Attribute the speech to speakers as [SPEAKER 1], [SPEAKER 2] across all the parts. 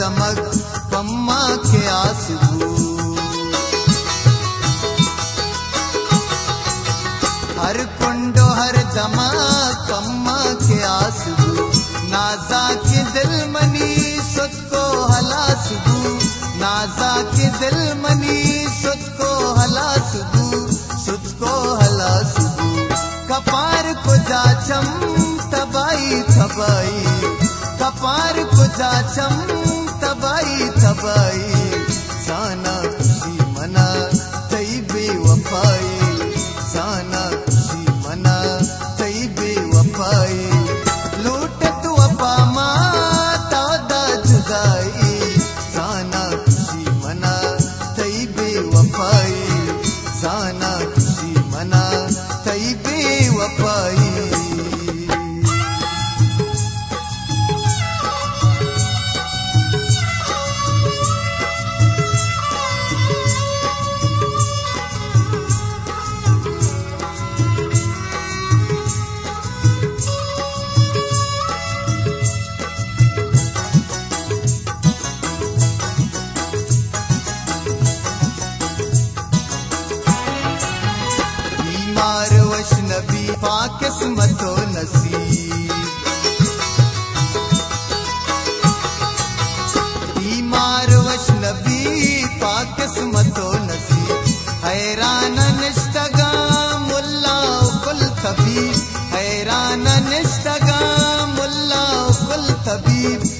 [SPEAKER 1] दमक पम्मा के आँसू। हर कुंडो, हर दमा कम्मा के आँसू। नाजा के दिल मनी सुत को हला सुबू नाजा के दिल मनी सुत को हला सुबू सुत को हला सुबू कपार को जाचम तबाई थबाई कपार को जाचम तबाई sua paz. पाकिस्मतो नसीब हैरान निष्ठगा मुल्ला कुल तबीब। हैरान निष्ठगा मुल्ला कुल तबीब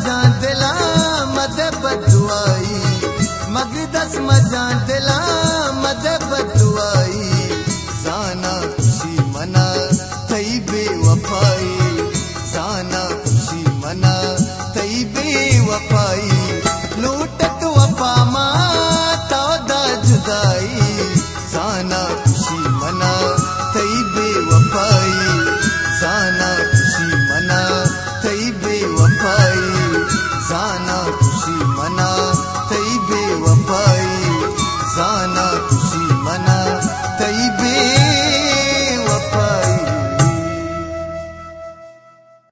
[SPEAKER 1] मगदस दस दिला दिलां मदर